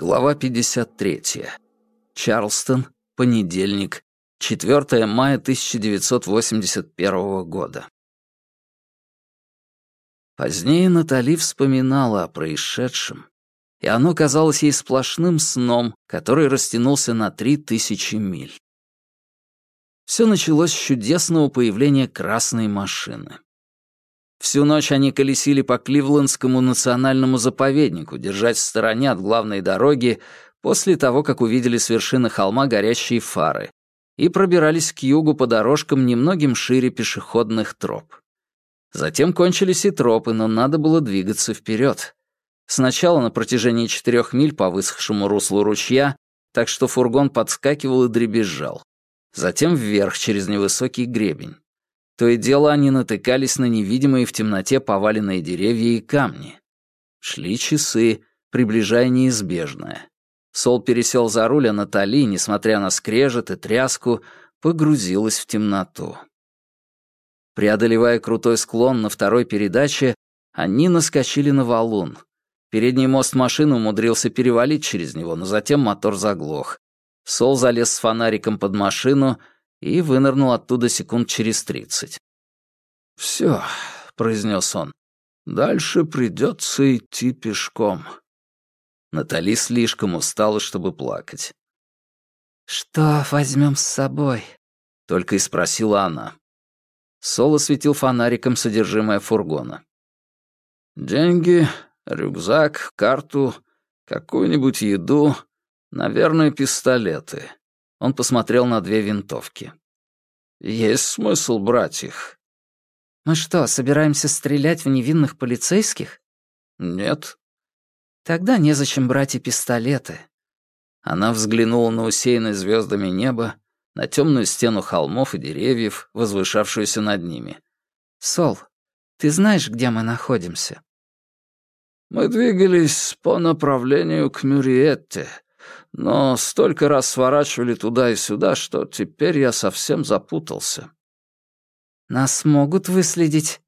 Глава 53. Чарлстон. Понедельник. 4 мая 1981 года. Позднее Натали вспоминала о происшедшем, и оно казалось ей сплошным сном, который растянулся на три тысячи миль. Все началось с чудесного появления красной машины. Всю ночь они колесили по Кливлендскому национальному заповеднику, держась в стороне от главной дороги после того, как увидели с вершины холма горящие фары, и пробирались к югу по дорожкам немногим шире пешеходных троп. Затем кончились и тропы, но надо было двигаться вперед. Сначала на протяжении четырех миль по высохшему руслу ручья, так что фургон подскакивал и дребезжал. Затем вверх через невысокий гребень. То и дело они натыкались на невидимые в темноте поваленные деревья и камни. Шли часы, приближая неизбежное. Сол пересел за руль, а Натали, несмотря на скрежет и тряску, погрузилась в темноту. Преодолевая крутой склон на второй передаче, они наскочили на валун. Передний мост машины умудрился перевалить через него, но затем мотор заглох. Сол залез с фонариком под машину — и вынырнул оттуда секунд через тридцать. «Все», — произнес он, — «дальше придется идти пешком». Натали слишком устала, чтобы плакать. «Что возьмем с собой?» — только и спросила она. Соло светил фонариком содержимое фургона. «Деньги, рюкзак, карту, какую-нибудь еду, наверное, пистолеты. Он посмотрел на две винтовки. «Есть смысл брать их». «Мы что, собираемся стрелять в невинных полицейских?» «Нет». «Тогда незачем брать и пистолеты». Она взглянула на усеянное звездами небо, на темную стену холмов и деревьев, возвышавшуюся над ними. «Сол, ты знаешь, где мы находимся?» «Мы двигались по направлению к Мюриетте», но столько раз сворачивали туда и сюда, что теперь я совсем запутался. Нас могут выследить?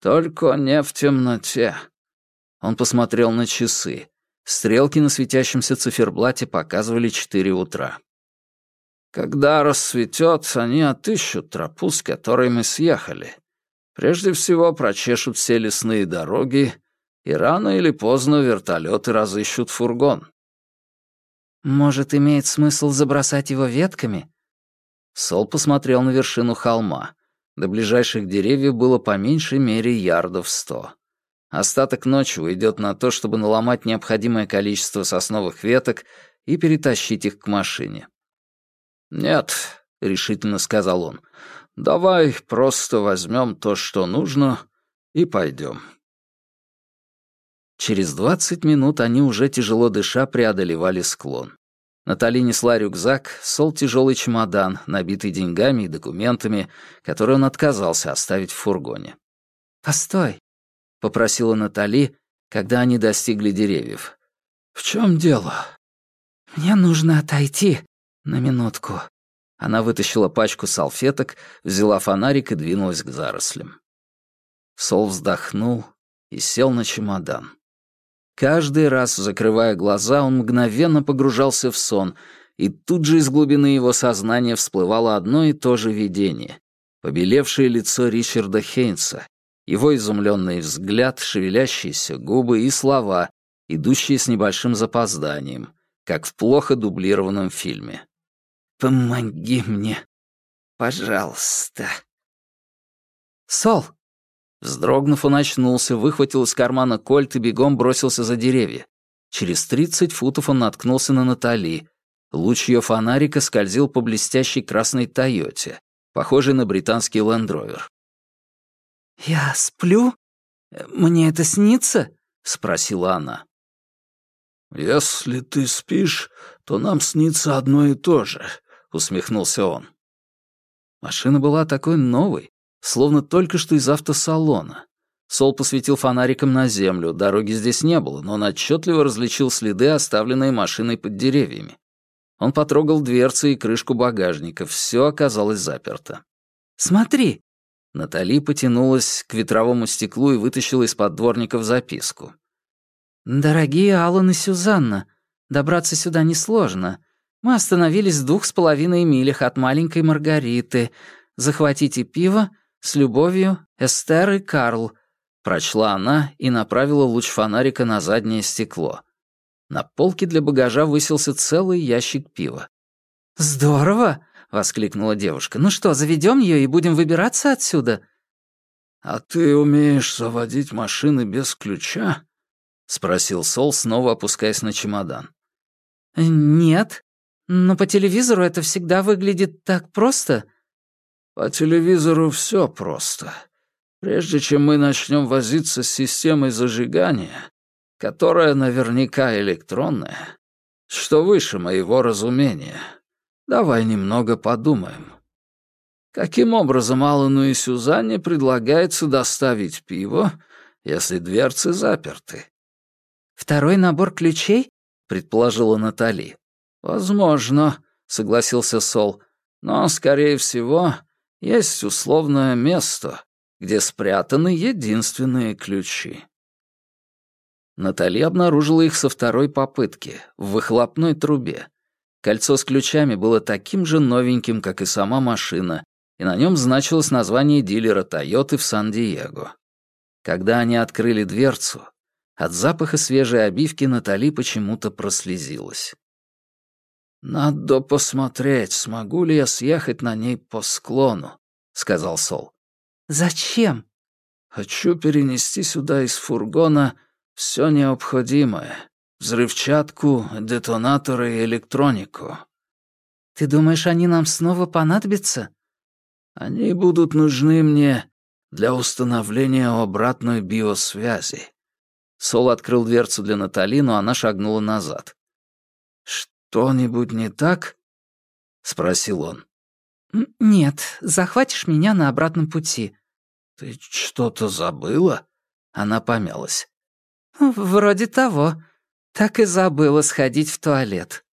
Только не в темноте. Он посмотрел на часы. Стрелки на светящемся циферблате показывали четыре утра. Когда рассветет, они отыщут тропу, с которой мы съехали. Прежде всего прочешут все лесные дороги, и рано или поздно вертолеты разыщут фургон. «Может, имеет смысл забросать его ветками?» Сол посмотрел на вершину холма. До ближайших деревьев было по меньшей мере ярдов сто. Остаток ночи уйдет на то, чтобы наломать необходимое количество сосновых веток и перетащить их к машине. «Нет», — решительно сказал он, — «давай просто возьмем то, что нужно, и пойдем». Через двадцать минут они уже тяжело дыша преодолевали склон. Натали несла рюкзак, сол тяжелый чемодан, набитый деньгами и документами, которые он отказался оставить в фургоне. «Постой», — попросила Натали, когда они достигли деревьев. «В чем дело?» «Мне нужно отойти на минутку». Она вытащила пачку салфеток, взяла фонарик и двинулась к зарослям. Сол вздохнул и сел на чемодан. Каждый раз, закрывая глаза, он мгновенно погружался в сон, и тут же из глубины его сознания всплывало одно и то же видение. Побелевшее лицо Ричарда Хейнса, его изумленный взгляд, шевелящиеся губы и слова, идущие с небольшим запозданием, как в плохо дублированном фильме. «Помоги мне, пожалуйста». «Сол!» Вздрогнув, он очнулся, выхватил из кармана кольт и бегом бросился за деревья. Через тридцать футов он наткнулся на Натали. Луч ее фонарика скользил по блестящей красной «Тойоте», похожей на британский лендровер. «Я сплю? Мне это снится?» — спросила она. «Если ты спишь, то нам снится одно и то же», — усмехнулся он. Машина была такой новой, словно только что из автосалона. Сол посветил фонариком на землю, дороги здесь не было, но он отчетливо различил следы, оставленные машиной под деревьями. Он потрогал дверцы и крышку багажника, все оказалось заперто. «Смотри!» Натали потянулась к ветровому стеклу и вытащила из-под дворников записку. «Дорогие Аллан и Сюзанна, Добраться сюда несложно. Мы остановились в двух с половиной милях от маленькой Маргариты. Захватите пиво. С любовью, Эстер и Карл», — прочла она и направила луч фонарика на заднее стекло. На полке для багажа высился целый ящик пива. «Здорово!» — воскликнула девушка. «Ну что, заведем ее и будем выбираться отсюда?» «А ты умеешь заводить машины без ключа?» — спросил Сол, снова опускаясь на чемодан. «Нет, но по телевизору это всегда выглядит так просто». «По телевизору все просто. Прежде чем мы начнем возиться с системой зажигания, которая наверняка электронная, что выше моего разумения, давай немного подумаем. Каким образом Аллану и Сюзанне предлагается доставить пиво, если дверцы заперты?» «Второй набор ключей?» предположила Натали. «Возможно», — согласился Сол, «но, скорее всего, есть условное место, где спрятаны единственные ключи». Натали обнаружила их со второй попытки, в выхлопной трубе. Кольцо с ключами было таким же новеньким, как и сама машина, и на нем значилось название дилера «Тойоты» в Сан-Диего. Когда они открыли дверцу, от запаха свежей обивки Натали почему-то прослезилась. «Надо посмотреть, смогу ли я съехать на ней по склону», — сказал Сол. «Зачем?» «Хочу перенести сюда из фургона все необходимое. Взрывчатку, детонаторы и электронику». «Ты думаешь, они нам снова понадобятся?» «Они будут нужны мне для установления обратной биосвязи. Сол открыл дверцу для Натали, но она шагнула назад. «Что-нибудь не так?» — спросил он. «Нет, захватишь меня на обратном пути». «Ты что-то забыла?» Она помялась. «Вроде того. Так и забыла сходить в туалет».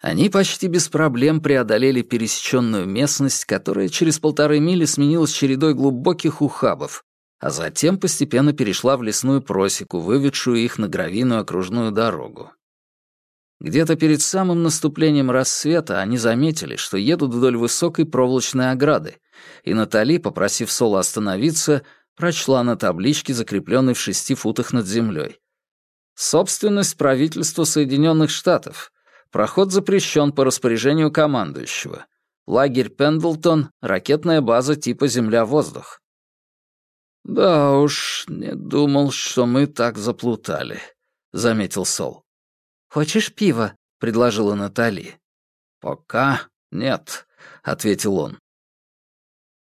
Они почти без проблем преодолели пересеченную местность, которая через полторы мили сменилась чередой глубоких ухабов, а затем постепенно перешла в лесную просеку, выведшую их на гравийную окружную дорогу. Где-то перед самым наступлением рассвета они заметили, что едут вдоль высокой проволочной ограды, и Натали, попросив Соло остановиться, прочла на табличке, закрепленной в шести футах над землей. «Собственность правительства Соединенных Штатов. Проход запрещен по распоряжению командующего. Лагерь Пендлтон, ракетная база типа «Земля-воздух». «Да уж, не думал, что мы так заплутали», — заметил Сол. «Хочешь пива?» — предложила Натали. «Пока нет», — ответил он.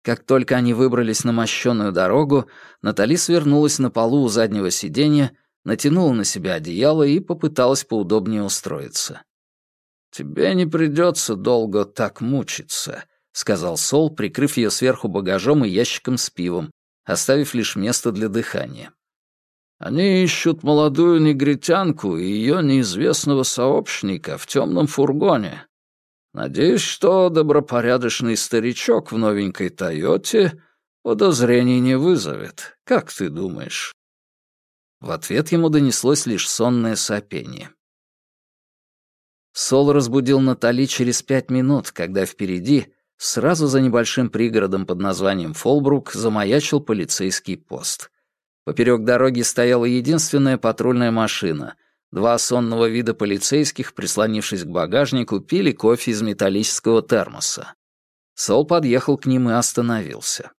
Как только они выбрались на мощенную дорогу, Натали свернулась на полу у заднего сиденья, натянула на себя одеяло и попыталась поудобнее устроиться. «Тебе не придется долго так мучиться», — сказал Сол, прикрыв ее сверху багажом и ящиком с пивом, оставив лишь место для дыхания. Они ищут молодую негритянку и ее неизвестного сообщника в темном фургоне. Надеюсь, что добропорядочный старичок в новенькой «Тойоте» подозрений не вызовет. Как ты думаешь?» В ответ ему донеслось лишь сонное сопение. Сол разбудил Натали через пять минут, когда впереди, Сразу за небольшим пригородом под названием Фолбрук замаячил полицейский пост. Поперек дороги стояла единственная патрульная машина. Два сонного вида полицейских, прислонившись к багажнику, пили кофе из металлического термоса. Сол подъехал к ним и остановился.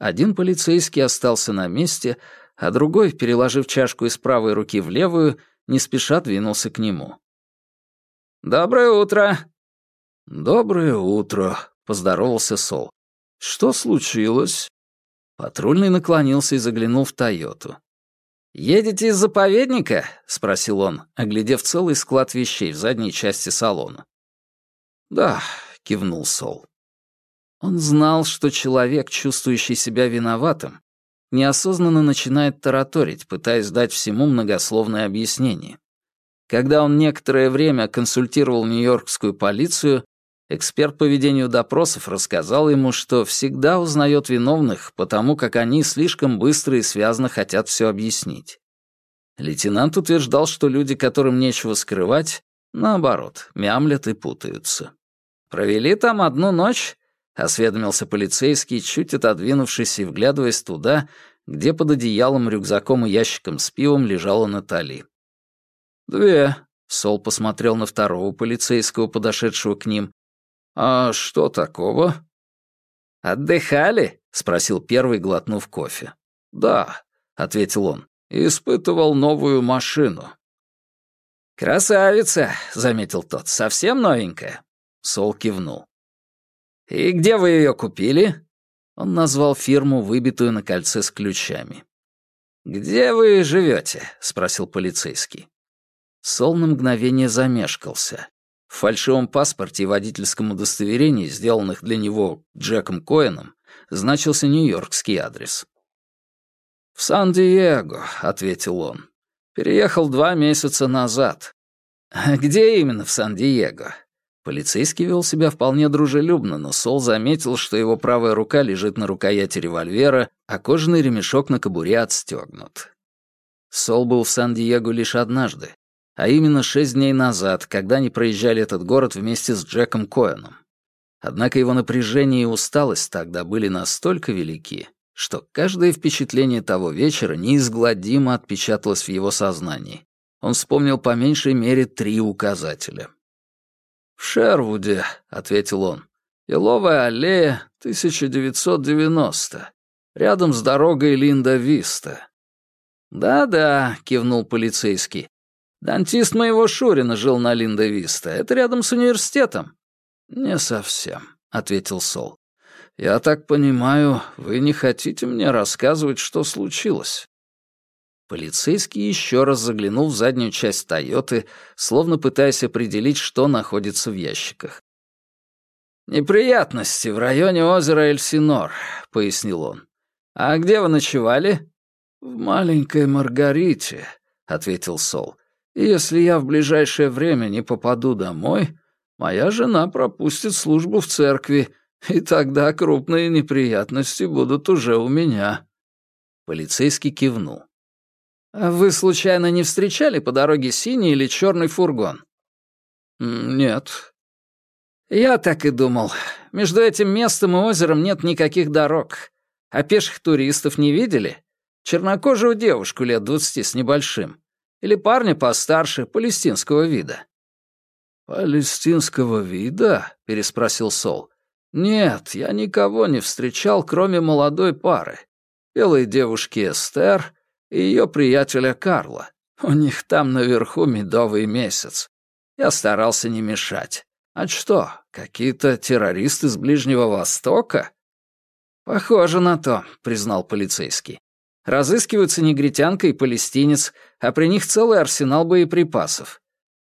Один полицейский остался на месте, а другой, переложив чашку из правой руки в левую, не спеша двинулся к нему. «Доброе утро!» «Доброе утро», — поздоровался Сол. «Что случилось?» Патрульный наклонился и заглянул в «Тойоту». «Едете из заповедника?» — спросил он, оглядев целый склад вещей в задней части салона. «Да», — кивнул Сол. Он знал, что человек, чувствующий себя виноватым, неосознанно начинает тараторить, пытаясь дать всему многословное объяснение. Когда он некоторое время консультировал нью-йоркскую полицию, Эксперт по ведению допросов рассказал ему, что всегда узнает виновных, потому как они слишком быстро и связно хотят все объяснить. Лейтенант утверждал, что люди, которым нечего скрывать, наоборот, мямлят и путаются. «Провели там одну ночь?» — осведомился полицейский, чуть отодвинувшись и вглядываясь туда, где под одеялом, рюкзаком и ящиком с пивом лежала Натали. «Две», — Сол посмотрел на второго полицейского, подошедшего к ним. «А что такого?» «Отдыхали?» — спросил первый, глотнув кофе. «Да», — ответил он, — «испытывал новую машину». «Красавица», — заметил тот, — «совсем новенькая». Сол кивнул. «И где вы ее купили?» Он назвал фирму, выбитую на кольце с ключами. «Где вы живете?» — спросил полицейский. Сол на мгновение замешкался. В фальшивом паспорте и водительском удостоверении, сделанных для него Джеком Коэном, значился нью-йоркский адрес. «В Сан-Диего», — ответил он. «Переехал два месяца назад». «Где именно в Сан-Диего?» Полицейский вел себя вполне дружелюбно, но Сол заметил, что его правая рука лежит на рукояти револьвера, а кожаный ремешок на кобуре отстегнут. Сол был в Сан-Диего лишь однажды, а именно шесть дней назад, когда они проезжали этот город вместе с Джеком Коэном. Однако его напряжение и усталость тогда были настолько велики, что каждое впечатление того вечера неизгладимо отпечаталось в его сознании. Он вспомнил по меньшей мере три указателя. «В Шервуде», — ответил он. «Еловая аллея, 1990. Рядом с дорогой Линда-Виста». «Да-да», — кивнул полицейский. «Дантист моего Шурина жил на Линда-Виста. Это рядом с университетом». «Не совсем», — ответил Сол. «Я так понимаю, вы не хотите мне рассказывать, что случилось?» Полицейский еще раз заглянул в заднюю часть «Тойоты», словно пытаясь определить, что находится в ящиках. «Неприятности в районе озера Эльсинор», — пояснил он. «А где вы ночевали?» «В маленькой Маргарите», — ответил Сол. «И если я в ближайшее время не попаду домой, моя жена пропустит службу в церкви, и тогда крупные неприятности будут уже у меня». Полицейский кивнул. А «Вы, случайно, не встречали по дороге синий или черный фургон?» «Нет». «Я так и думал. Между этим местом и озером нет никаких дорог. А пеших туристов не видели? Чернокожую девушку лет двадцати с небольшим. Или парня постарше, палестинского вида». «Палестинского вида?» — переспросил Сол. «Нет, я никого не встречал, кроме молодой пары. Белой девушки Эстер и ее приятеля Карла. У них там наверху медовый месяц. Я старался не мешать. А что, какие-то террористы с Ближнего Востока? Похоже на то, признал полицейский. Разыскиваются негритянка и палестинец, а при них целый арсенал боеприпасов.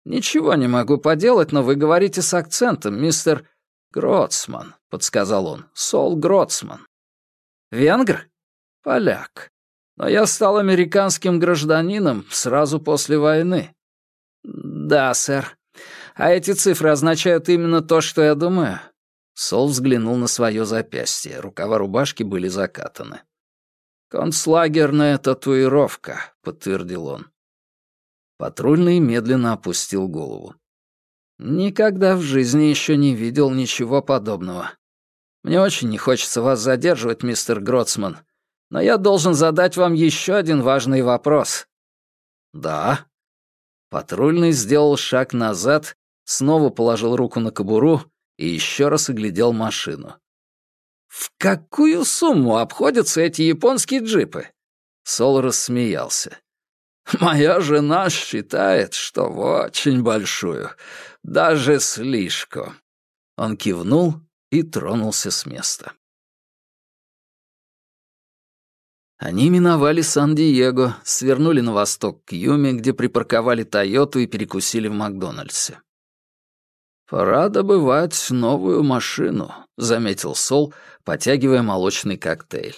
Ничего не могу поделать, но вы говорите с акцентом, мистер Гроцман, подсказал он. Сол Гроцман. Венгр? Поляк. Но я стал американским гражданином сразу после войны. Да, сэр. А эти цифры означают именно то, что я думаю. Сол взглянул на свое запястье. Рукава рубашки были закатаны. «Концлагерная татуировка», — подтвердил он. Патрульный медленно опустил голову. «Никогда в жизни еще не видел ничего подобного. Мне очень не хочется вас задерживать, мистер Гроцман, но я должен задать вам еще один важный вопрос». «Да». Патрульный сделал шаг назад, снова положил руку на кобуру и еще раз оглядел машину. «В какую сумму обходятся эти японские джипы?» Сол рассмеялся. «Моя жена считает, что в очень большую, даже слишком». Он кивнул и тронулся с места. Они миновали Сан-Диего, свернули на восток к Юме, где припарковали Тойоту и перекусили в Макдональдсе. «Пора добывать новую машину», — заметил Сол, потягивая молочный коктейль.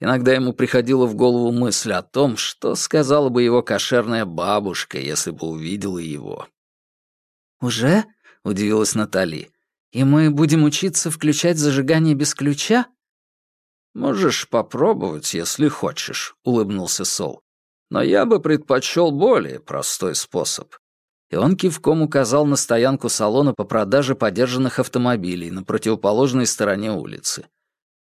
Иногда ему приходила в голову мысль о том, что сказала бы его кошерная бабушка, если бы увидела его. «Уже?» — удивилась Натали. «И мы будем учиться включать зажигание без ключа?» «Можешь попробовать, если хочешь», — улыбнулся Сол. Но я бы предпочел более простой способ. И он кивком указал на стоянку салона по продаже подержанных автомобилей на противоположной стороне улицы.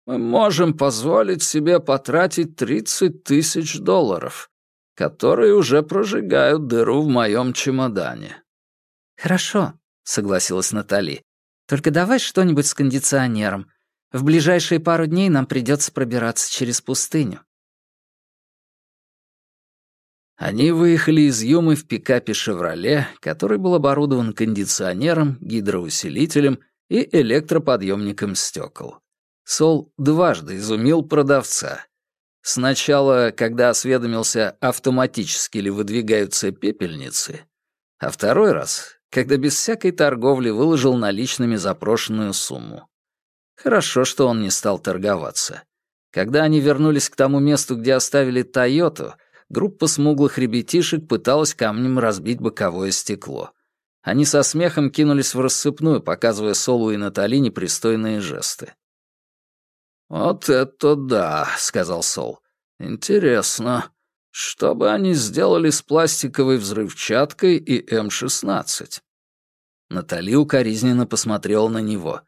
Мы можем позволить себе потратить 30 тысяч долларов, которые уже прожигают дыру в моем чемодане. «Хорошо», — согласилась Натали. «Только давай что-нибудь с кондиционером. В ближайшие пару дней нам придется пробираться через пустыню». Они выехали из Юмы в пикапе «Шевроле», который был оборудован кондиционером, гидроусилителем и электроподъемником стекол. Сол дважды изумил продавца. Сначала, когда осведомился, автоматически ли выдвигаются пепельницы, а второй раз, когда без всякой торговли выложил наличными запрошенную сумму. Хорошо, что он не стал торговаться. Когда они вернулись к тому месту, где оставили «Тойоту», группа смуглых ребятишек пыталась камнем разбить боковое стекло. Они со смехом кинулись в рассыпную, показывая Солу и Натали непристойные жесты. «Вот это да», — сказал Сол. «Интересно, что бы они сделали с пластиковой взрывчаткой и М-16?» Натали укоризненно посмотрела на него.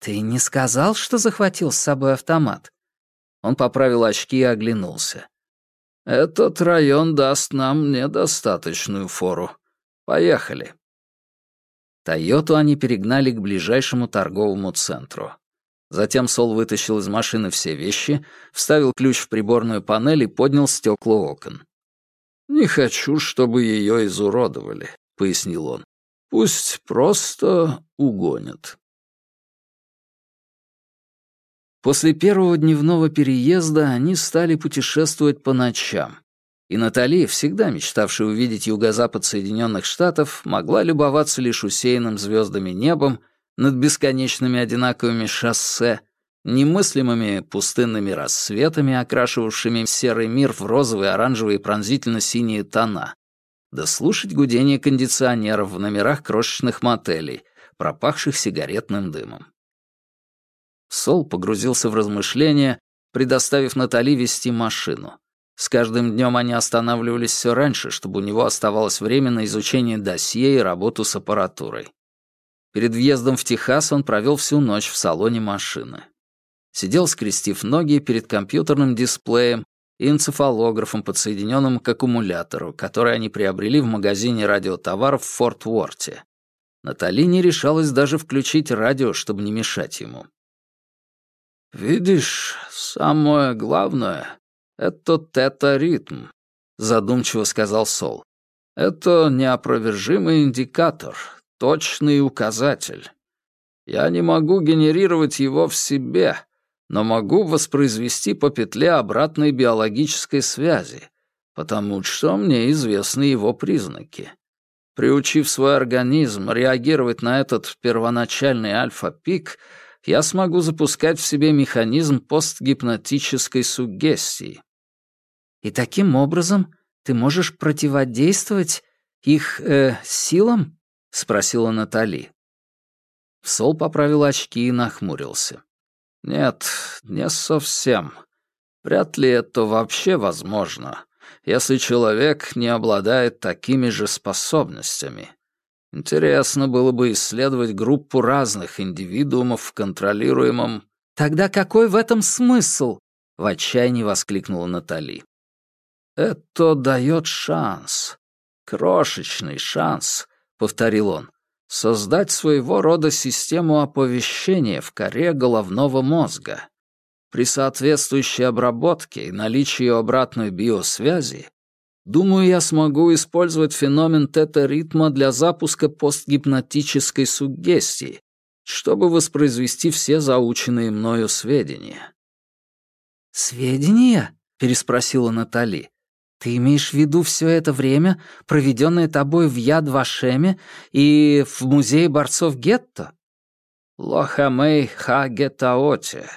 «Ты не сказал, что захватил с собой автомат?» Он поправил очки и оглянулся. «Этот район даст нам недостаточную фору. Поехали». Тойоту они перегнали к ближайшему торговому центру. Затем Сол вытащил из машины все вещи, вставил ключ в приборную панель и поднял стекла окон. «Не хочу, чтобы ее изуродовали», — пояснил он. «Пусть просто угонят». После первого дневного переезда они стали путешествовать по ночам. И Натали, всегда мечтавшая увидеть юго-запад Соединенных Штатов, могла любоваться лишь усеянным звездами небом над бесконечными одинаковыми шоссе, немыслимыми пустынными рассветами, окрашивавшими серый мир в розовые, оранжевые и пронзительно-синие тона, да слушать гудение кондиционеров в номерах крошечных мотелей, пропахших сигаретным дымом. Сол погрузился в размышления, предоставив Натали вести машину. С каждым днем они останавливались все раньше, чтобы у него оставалось время на изучение досье и работу с аппаратурой. Перед въездом в Техас он провел всю ночь в салоне машины. Сидел, скрестив ноги перед компьютерным дисплеем и энцефалографом, подсоединенным к аккумулятору, который они приобрели в магазине радиотоваров в Форт Уорте. Натали не решалась даже включить радио, чтобы не мешать ему. «Видишь, самое главное — это тета-ритм», — задумчиво сказал Сол. «Это неопровержимый индикатор, точный указатель. Я не могу генерировать его в себе, но могу воспроизвести по петле обратной биологической связи, потому что мне известны его признаки. Приучив свой организм реагировать на этот первоначальный альфа-пик, я смогу запускать в себе механизм постгипнотической суггестии. И таким образом ты можешь противодействовать их э, силам? — спросила Натали. Сол поправил очки и нахмурился. «Нет, не совсем. Вряд ли это вообще возможно, если человек не обладает такими же способностями. Интересно было бы исследовать группу разных индивидуумов в контролируемом...» «Тогда какой в этом смысл?» — в отчаянии воскликнула Натали. «Это дает шанс. Крошечный шанс — повторил он, — «создать своего рода систему оповещения в коре головного мозга. При соответствующей обработке и наличии обратной биосвязи, думаю, я смогу использовать феномен тета-ритма для запуска постгипнотической суггестии, чтобы воспроизвести все заученные мною сведения». «Сведения?» — переспросила Натали. Ты имеешь в виду все это время, проведенное тобой в Яд-Вашеме и в Музее борцов гетто? Лохамей Ха-Гетаоте,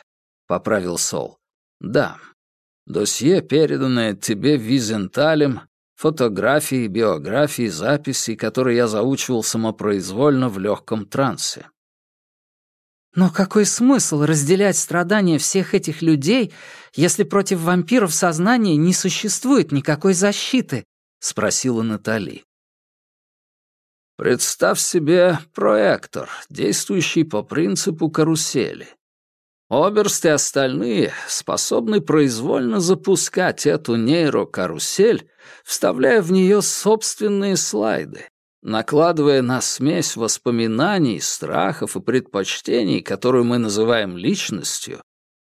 поправил Сол. Да. Досье, переданное тебе Визенталем, фотографии, биографии, записи, которые я заучивал самопроизвольно в легком трансе. Но какой смысл разделять страдания всех этих людей, если против вампиров сознания не существует никакой защиты? спросила Натали. Представь себе проектор, действующий по принципу карусели. Оберст и остальные способны произвольно запускать эту нейрокарусель, вставляя в нее собственные слайды накладывая на смесь воспоминаний, страхов и предпочтений, которую мы называем личностью,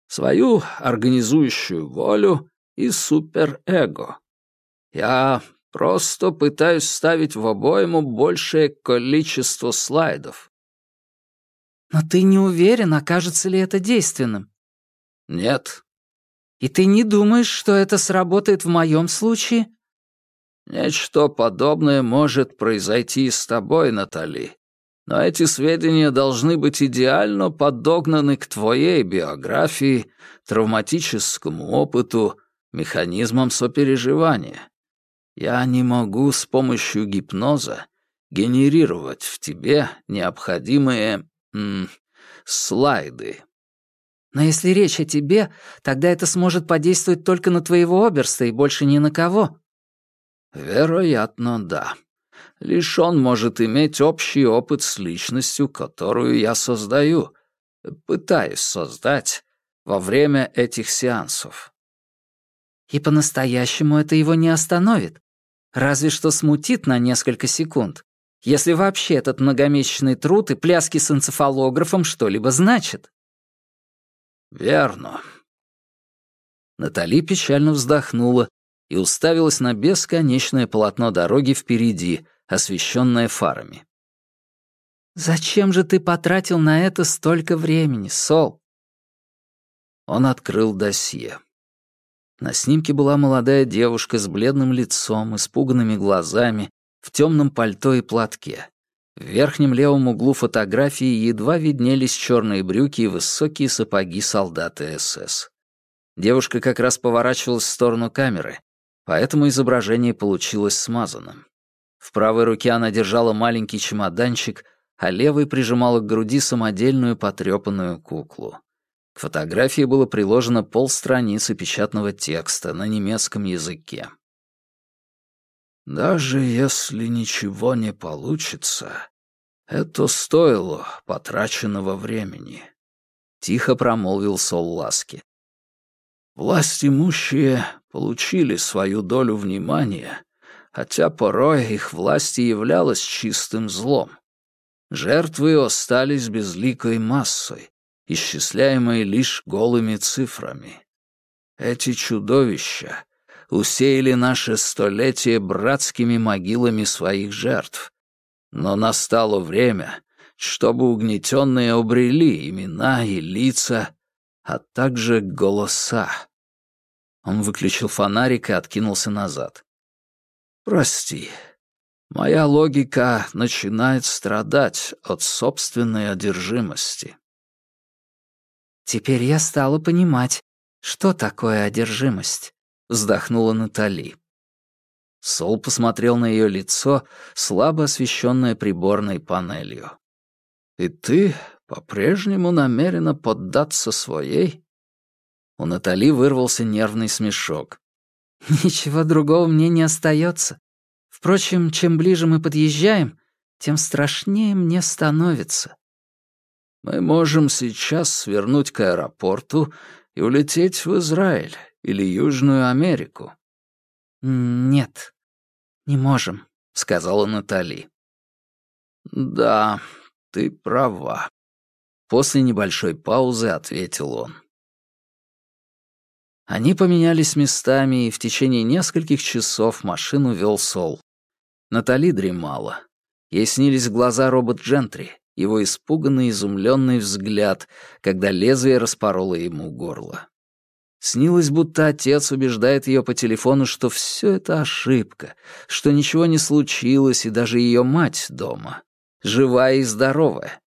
свою организующую волю и суперэго. Я просто пытаюсь ставить в обойму большее количество слайдов. Но ты не уверен, окажется ли это действенным? Нет. И ты не думаешь, что это сработает в моем случае? Нечто подобное может произойти с тобой, Натали. Но эти сведения должны быть идеально подогнаны к твоей биографии, травматическому опыту, механизмам сопереживания. Я не могу с помощью гипноза генерировать в тебе необходимые м, слайды. Но если речь о тебе, тогда это сможет подействовать только на твоего оберста и больше ни на кого. Вероятно, да. Лишь он может иметь общий опыт с личностью, которую я создаю, пытаюсь создать во время этих сеансов. И по-настоящему это его не остановит. Разве что смутит на несколько секунд. Если вообще этот многомесячный труд и пляски с энцефалографом что-либо значит. Верно. Натали печально вздохнула и уставилась на бесконечное полотно дороги впереди, освещенное фарами. «Зачем же ты потратил на это столько времени, Сол?» Он открыл досье. На снимке была молодая девушка с бледным лицом, испуганными глазами, в темном пальто и платке. В верхнем левом углу фотографии едва виднелись черные брюки и высокие сапоги солдата СС. Девушка как раз поворачивалась в сторону камеры, поэтому изображение получилось смазанным. В правой руке она держала маленький чемоданчик, а левой прижимала к груди самодельную потрепанную куклу. К фотографии было приложено полстраницы печатного текста на немецком языке. «Даже если ничего не получится, это стоило потраченного времени», — тихо промолвил Сол Ласки. Власть имущие получили свою долю внимания, хотя порой их власть и являлась чистым злом. Жертвы остались безликой массой, исчисляемой лишь голыми цифрами. Эти чудовища усеяли наше столетие братскими могилами своих жертв. Но настало время, чтобы угнетенные обрели имена и лица, а также голоса. Он выключил фонарик и откинулся назад. «Прости, моя логика начинает страдать от собственной одержимости». «Теперь я стала понимать, что такое одержимость», — вздохнула Натали. Сол посмотрел на ее лицо, слабо освещенное приборной панелью. «И ты по-прежнему намерена поддаться своей?» У Натали вырвался нервный смешок. «Ничего другого мне не остается. Впрочем, чем ближе мы подъезжаем, тем страшнее мне становится». «Мы можем сейчас свернуть к аэропорту и улететь в Израиль или Южную Америку». «Нет, не можем», — сказала Натали. «Да, ты права», — после небольшой паузы ответил он. Они поменялись местами, и в течение нескольких часов машину вел Сол. Натали дремала. Ей снились глаза робот-джентри, его испуганный, изумленный взгляд, когда лезвие распороло ему горло. Снилось, будто отец убеждает ее по телефону, что все это ошибка, что ничего не случилось, и даже ее мать дома, живая и здоровая.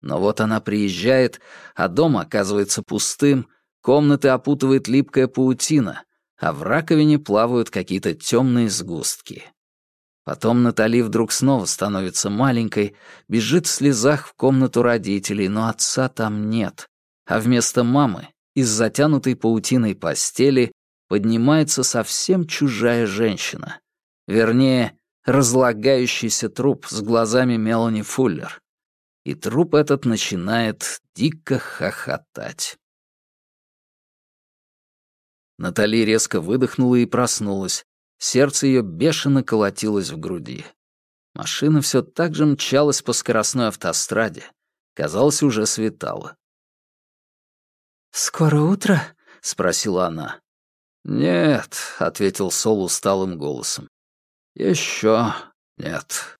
Но вот она приезжает, а дом оказывается пустым, Комнаты опутывает липкая паутина, а в раковине плавают какие-то темные сгустки. Потом Натали вдруг снова становится маленькой, бежит в слезах в комнату родителей, но отца там нет. А вместо мамы из затянутой паутиной постели поднимается совсем чужая женщина. Вернее, разлагающийся труп с глазами Мелани Фуллер. И труп этот начинает дико хохотать. Натали резко выдохнула и проснулась. Сердце ее бешено колотилось в груди. Машина все так же мчалась по скоростной автостраде. Казалось, уже светало. «Скоро утро?» — спросила она. «Нет», — ответил Сол усталым голосом. «Еще нет».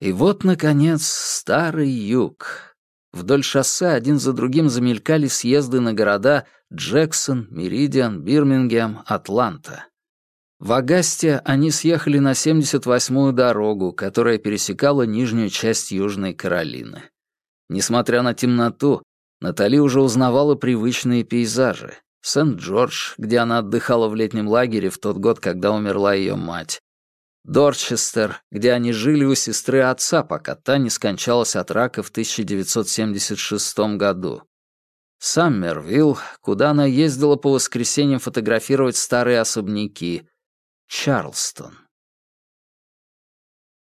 И вот, наконец, старый юг. Вдоль шоссе один за другим замелькали съезды на города Джексон, Меридиан, Бирмингем, Атланта. В Агасте они съехали на 78-ю дорогу, которая пересекала нижнюю часть Южной Каролины. Несмотря на темноту, Натали уже узнавала привычные пейзажи. Сент-Джордж, где она отдыхала в летнем лагере в тот год, когда умерла ее мать. Дорчестер, где они жили у сестры отца, пока та не скончалась от рака в 1976 году. Саммервилл, куда она ездила по воскресеньям фотографировать старые особняки. Чарлстон.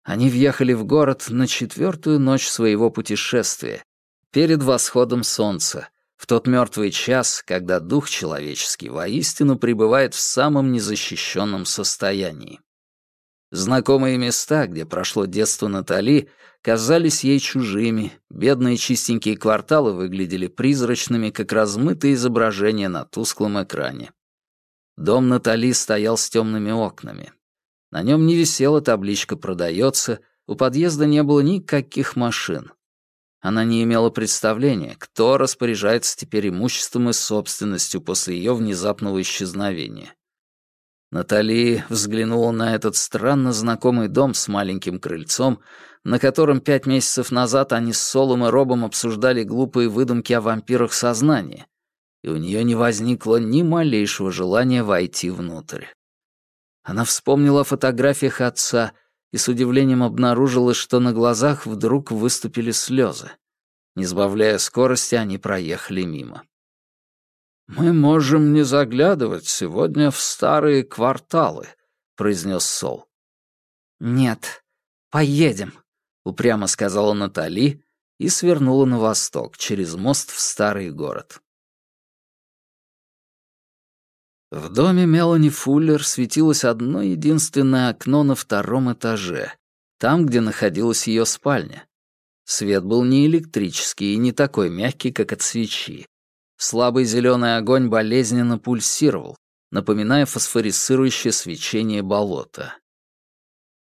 Они въехали в город на четвертую ночь своего путешествия, перед восходом солнца, в тот мертвый час, когда дух человеческий воистину пребывает в самом незащищенном состоянии. Знакомые места, где прошло детство Натали, казались ей чужими, бедные чистенькие кварталы выглядели призрачными, как размытые изображения на тусклом экране. Дом Натали стоял с темными окнами. На нем не висела табличка «Продается», у подъезда не было никаких машин. Она не имела представления, кто распоряжается теперь имуществом и собственностью после ее внезапного исчезновения. Натали взглянула на этот странно знакомый дом с маленьким крыльцом, на котором пять месяцев назад они с Солом и Робом обсуждали глупые выдумки о вампирах сознания, и у нее не возникло ни малейшего желания войти внутрь. Она вспомнила о фотографиях отца — и с удивлением обнаружила, что на глазах вдруг выступили слезы. Не сбавляя скорости, они проехали мимо. «Мы можем не заглядывать сегодня в старые кварталы», — произнес Сол. «Нет, поедем», — упрямо сказала Натали и свернула на восток, через мост в старый город. В доме Мелани Фуллер светилось одно единственное окно на втором этаже, там, где находилась ее спальня. Свет был не электрический и не такой мягкий, как от свечи. Слабый зеленый огонь болезненно пульсировал, напоминая фосфорисцирующее свечение болота.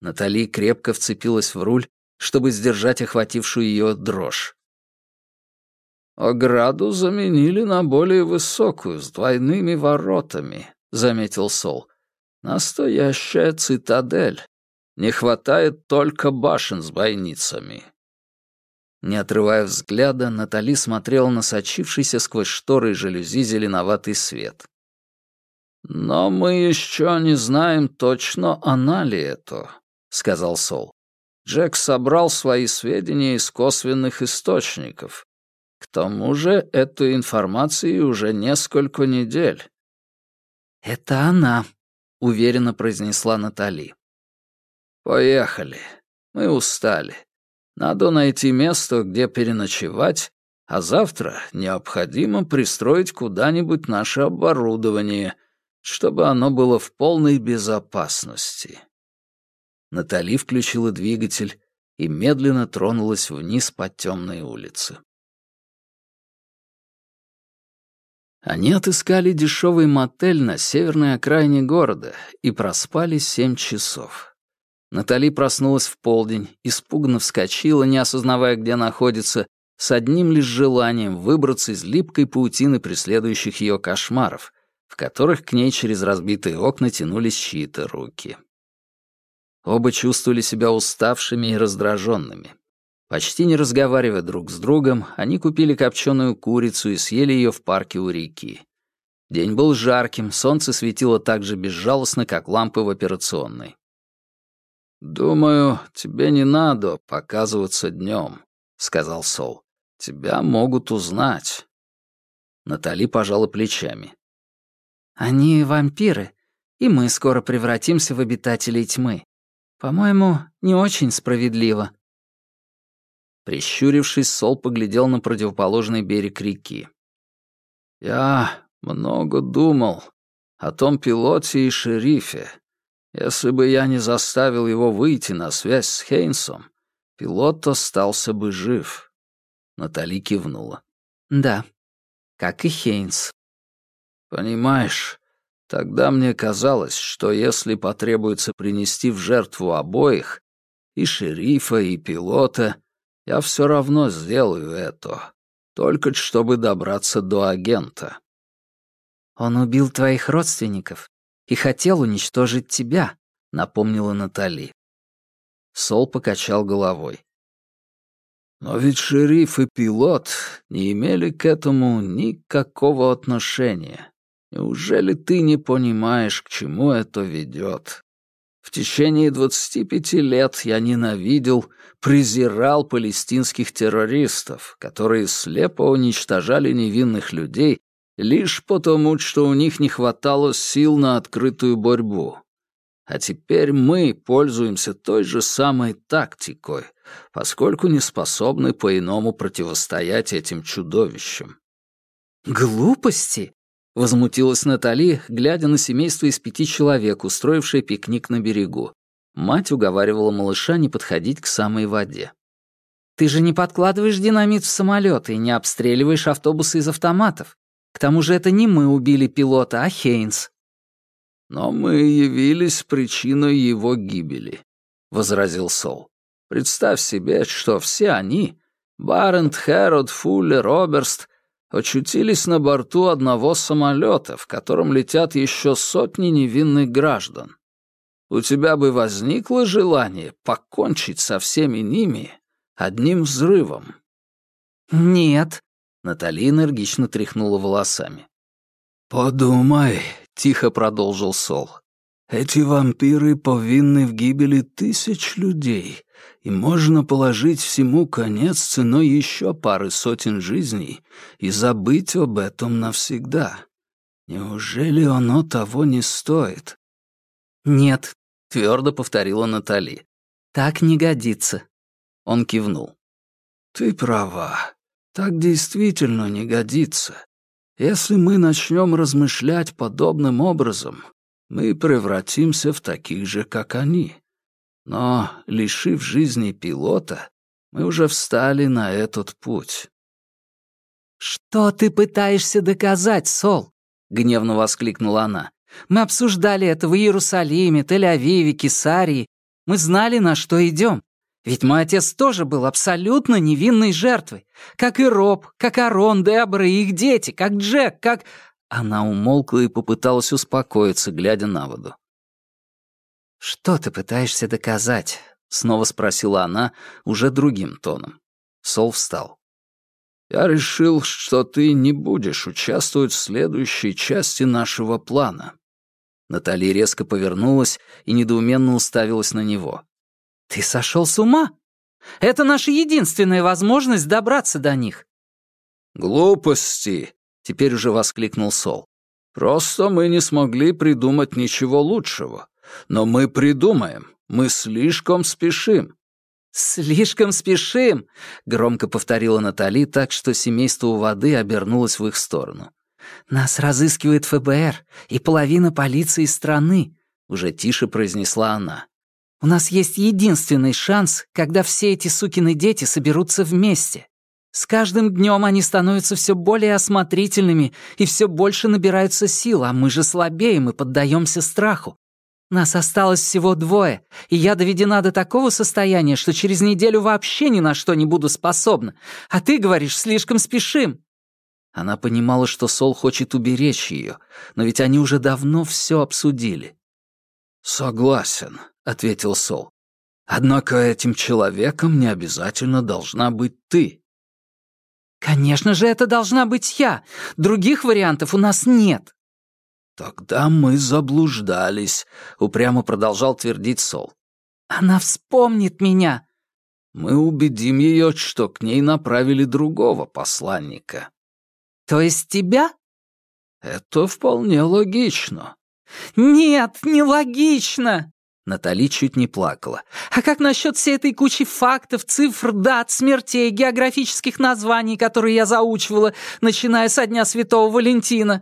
Натали крепко вцепилась в руль, чтобы сдержать охватившую ее дрожь. «Ограду заменили на более высокую, с двойными воротами», — заметил Сол. «Настоящая цитадель. Не хватает только башен с бойницами». Не отрывая взгляда, Натали смотрела на сочившийся сквозь шторы и жалюзи зеленоватый свет. «Но мы еще не знаем точно, она ли это», — сказал Сол. Джек собрал свои сведения из косвенных источников. Тому же эту информацию уже несколько недель. «Это она», — уверенно произнесла Натали. «Поехали. Мы устали. Надо найти место, где переночевать, а завтра необходимо пристроить куда-нибудь наше оборудование, чтобы оно было в полной безопасности». Натали включила двигатель и медленно тронулась вниз по темной улице. Они отыскали дешевый мотель на северной окраине города и проспали семь часов. Натали проснулась в полдень, испуганно вскочила, не осознавая, где находится, с одним лишь желанием выбраться из липкой паутины преследующих ее кошмаров, в которых к ней через разбитые окна тянулись чьи-то руки. Оба чувствовали себя уставшими и раздраженными. Почти не разговаривая друг с другом, они купили копченую курицу и съели ее в парке у реки. День был жарким, солнце светило так же безжалостно, как лампы в операционной. «Думаю, тебе не надо показываться днем», — сказал Сол. «Тебя могут узнать». Натали пожала плечами. «Они вампиры, и мы скоро превратимся в обитателей тьмы. По-моему, не очень справедливо». Прищурившись, Сол поглядел на противоположный берег реки. «Я много думал о том пилоте и шерифе. Если бы я не заставил его выйти на связь с Хейнсом, пилот остался бы жив». Натали кивнула. «Да, как и Хейнс». «Понимаешь, тогда мне казалось, что если потребуется принести в жертву обоих, и шерифа, и пилота, я все равно сделаю это, только чтобы добраться до агента». «Он убил твоих родственников и хотел уничтожить тебя», — напомнила Натали. Сол покачал головой. «Но ведь шериф и пилот не имели к этому никакого отношения. Неужели ты не понимаешь, к чему это ведет? В течение 25 лет я ненавидел, презирал палестинских террористов, которые слепо уничтожали невинных людей лишь потому, что у них не хватало сил на открытую борьбу. А теперь мы пользуемся той же самой тактикой, поскольку не способны по-иному противостоять этим чудовищам. «Глупости!» — возмутилась Натали, глядя на семейство из пяти человек, устроившее пикник на берегу. Мать уговаривала малыша не подходить к самой воде. «Ты же не подкладываешь динамит в самолет и не обстреливаешь автобусы из автоматов. К тому же это не мы убили пилота, а Хейнс». «Но мы явились причиной его гибели», — возразил Сол. «Представь себе, что все они — Барент, Хэрод, Фуллер, Оберст — очутились на борту одного самолета, в котором летят еще сотни невинных граждан. У тебя бы возникло желание покончить со всеми ними одним взрывом?» «Нет», Натали энергично тряхнула волосами. «Подумай», — тихо продолжил Сол. «Эти вампиры повинны в гибели тысяч людей, и можно положить всему конец ценой еще пары сотен жизней и забыть об этом навсегда. Неужели оно того не стоит?» «Нет», — твердо повторила Натали. «Так не годится». Он кивнул. «Ты права. Так действительно не годится. Если мы начнем размышлять подобным образом, мы превратимся в таких же, как они. Но, лишив жизни пилота, мы уже встали на этот путь. «Что ты пытаешься доказать, Сол?» — гневно воскликнула она. «Мы обсуждали это в Иерусалиме, Тель-Авиве, Кесарии. Мы знали, на что идем. Ведь мой отец тоже был абсолютно невинной жертвой. Как и Роб, как Арон, Дебра и их дети, как Джек, как...» Она умолкла и попыталась успокоиться, глядя на воду. «Что ты пытаешься доказать?» — снова спросила она, уже другим тоном. Сол встал. «Я решил, что ты не будешь участвовать в следующей части нашего плана». Натали резко повернулась и недоуменно уставилась на него. «Ты сошел с ума? Это наша единственная возможность добраться до них». «Глупости!» — теперь уже воскликнул Сол. «Просто мы не смогли придумать ничего лучшего. Но мы придумаем. Мы слишком спешим». «Слишком спешим!» — громко повторила Натали так, что семейство у воды обернулось в их сторону. «Нас разыскивает ФБР и половина полиции страны», — уже тише произнесла она. У нас есть единственный шанс, когда все эти сукины дети соберутся вместе. С каждым днем они становятся все более осмотрительными и все больше набираются сил, а мы же слабеем и поддаемся страху. Нас осталось всего двое, и я доведена до такого состояния, что через неделю вообще ни на что не буду способна. А ты говоришь, слишком спешим. Она понимала, что Сол хочет уберечь ее, но ведь они уже давно все обсудили. «Согласен», — ответил Сол. «Однако этим человеком не обязательно должна быть ты». «Конечно же, это должна быть я. Других вариантов у нас нет». «Тогда мы заблуждались», — упрямо продолжал твердить Сол. «Она вспомнит меня!» «Мы убедим ее, что к ней направили другого посланника». «То есть тебя?» «Это вполне логично». «Нет, не логично!» Натали чуть не плакала. «А как насчет всей этой кучи фактов, цифр, дат, смертей, географических названий, которые я заучивала, начиная со Дня Святого Валентина?»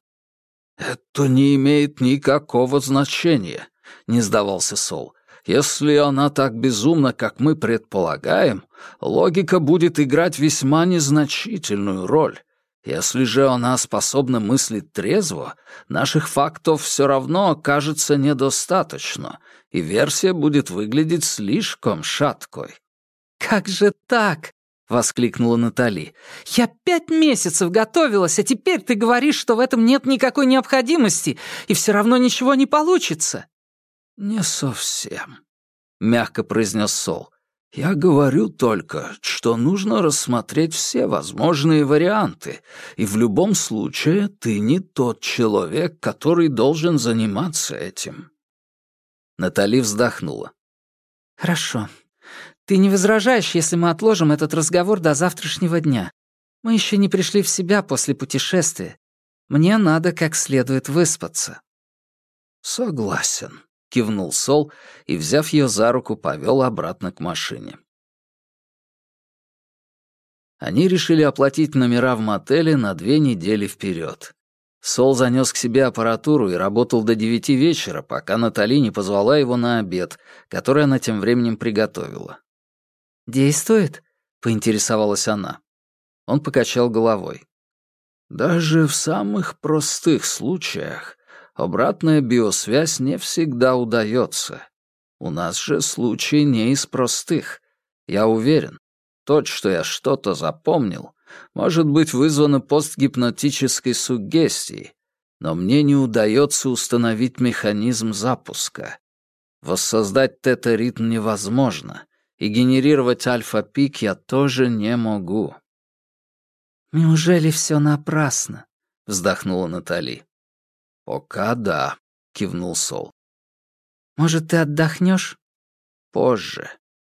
«Это не имеет никакого значения», — не сдавался Сол. «Если она так безумна, как мы предполагаем, логика будет играть весьма незначительную роль. Если же она способна мыслить трезво, наших фактов все равно окажется недостаточно, и версия будет выглядеть слишком шаткой». «Как же так?» — воскликнула Натали. «Я пять месяцев готовилась, а теперь ты говоришь, что в этом нет никакой необходимости, и все равно ничего не получится». «Не совсем», — мягко произнес Сол. «Я говорю только, что нужно рассмотреть все возможные варианты, и в любом случае ты не тот человек, который должен заниматься этим». Натали вздохнула. «Хорошо. Ты не возражаешь, если мы отложим этот разговор до завтрашнего дня? Мы еще не пришли в себя после путешествия. Мне надо как следует выспаться». «Согласен», — кивнул Сол и, взяв ее за руку, повел обратно к машине. Они решили оплатить номера в мотеле на две недели вперед. Сол занес к себе аппаратуру и работал до девяти вечера, пока Натали не позвала его на обед, который она тем временем приготовила. «Действует?» — поинтересовалась она. Он покачал головой. «Даже в самых простых случаях обратная биосвязь не всегда удается. У нас же случай не из простых. Я уверен, то, что я что-то запомнил, может быть вызвано постгипнотической суггестией, но мне не удается установить механизм запуска. Воссоздать тета-ритм невозможно, и генерировать альфа-пик я тоже не могу». «Неужели все напрасно?» — вздохнула Натали. «Пока да», — кивнул Сол. «Может, ты отдохнешь?» «Позже.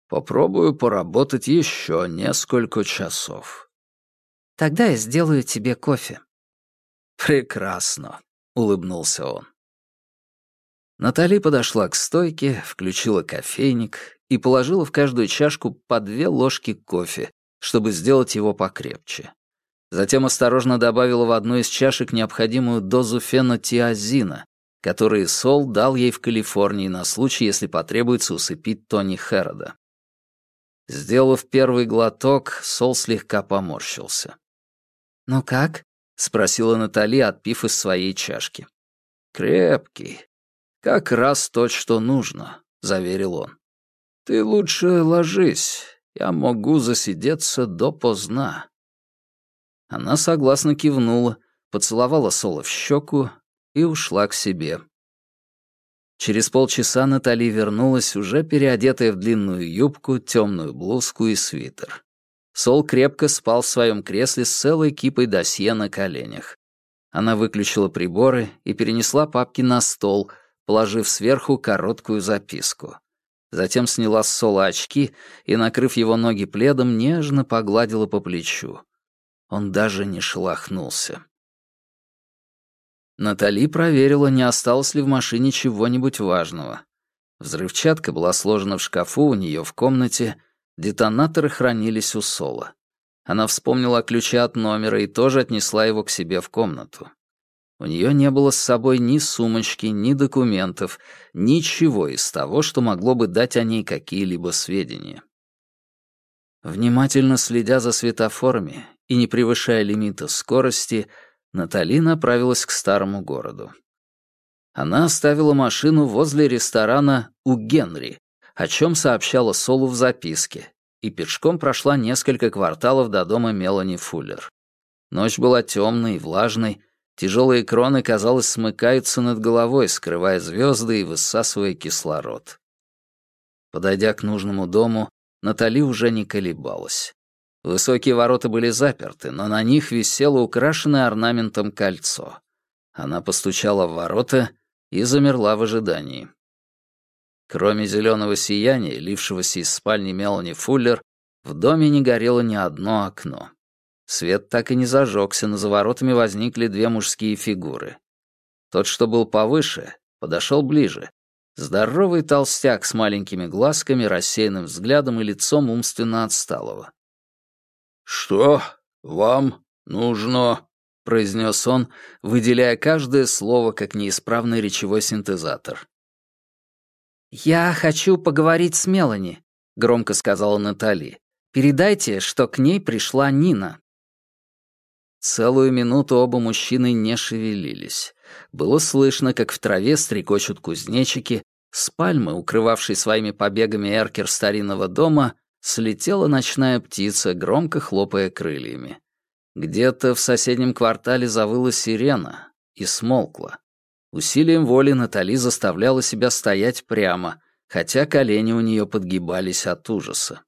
Попробую поработать еще несколько часов». «Тогда я сделаю тебе кофе». «Прекрасно», — улыбнулся он. Натали подошла к стойке, включила кофейник и положила в каждую чашку по две ложки кофе, чтобы сделать его покрепче. Затем осторожно добавила в одну из чашек необходимую дозу фенотиазина, который Сол дал ей в Калифорнии на случай, если потребуется усыпить Тони Хэрода. Сделав первый глоток, Сол слегка поморщился. «Ну как?» — спросила Натали, отпив из своей чашки. «Крепкий. Как раз то, что нужно», — заверил он. «Ты лучше ложись. Я могу засидеться допоздна». Она согласно кивнула, поцеловала Соло в щеку и ушла к себе. Через полчаса Натали вернулась, уже переодетая в длинную юбку, темную блузку и свитер. Сол крепко спал в своем кресле с целой кипой досье на коленях. Она выключила приборы и перенесла папки на стол, положив сверху короткую записку. Затем сняла с Сола очки и, накрыв его ноги пледом, нежно погладила по плечу. Он даже не шелохнулся. Натали проверила, не осталось ли в машине чего-нибудь важного. Взрывчатка была сложена в шкафу у нее в комнате, детонаторы хранились у Сола. Она вспомнила о ключе от номера и тоже отнесла его к себе в комнату. У нее не было с собой ни сумочки, ни документов, ничего из того, что могло бы дать о ней какие-либо сведения. Внимательно следя за светофорами и не превышая лимита скорости, Натали направилась к старому городу. Она оставила машину возле ресторана у Генри, о чем сообщала Солу в записке, и пешком прошла несколько кварталов до дома Мелани Фуллер. Ночь была темной и влажной, Тяжелые кроны, казалось, смыкаются над головой, скрывая звезды и высасывая кислород. Подойдя к нужному дому, Натали уже не колебалась. Высокие ворота были заперты, но на них висело украшенное орнаментом кольцо. Она постучала в ворота и замерла в ожидании. Кроме зеленого сияния, лившегося из спальни Мелани Фуллер, в доме не горело ни одно окно. Свет так и не зажегся, но за воротами возникли две мужские фигуры. Тот, что был повыше, подошел ближе. Здоровый толстяк с маленькими глазками, рассеянным взглядом и лицом умственно отсталого. «Что вам нужно?» — произнес он, выделяя каждое слово как неисправный речевой синтезатор. «Я хочу поговорить с Мелани», — громко сказала Натали. «Передайте, что к ней пришла Нина». Целую минуту оба мужчины не шевелились. Было слышно, как в траве стрекочут кузнечики, с пальмы, укрывавшей своими побегами эркер старинного дома, слетела ночная птица, громко хлопая крыльями. Где-то в соседнем квартале завыла сирена и смолкла. Усилием воли Натали заставляла себя стоять прямо, хотя колени у нее подгибались от ужаса.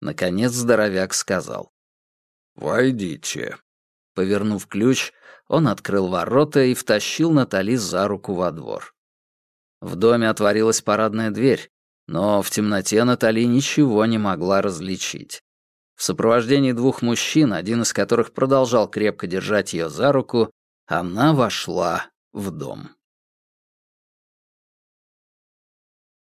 Наконец здоровяк сказал. «Войдите». Повернув ключ, он открыл ворота и втащил Натали за руку во двор. В доме отворилась парадная дверь, но в темноте Натали ничего не могла различить. В сопровождении двух мужчин, один из которых продолжал крепко держать ее за руку, она вошла в дом.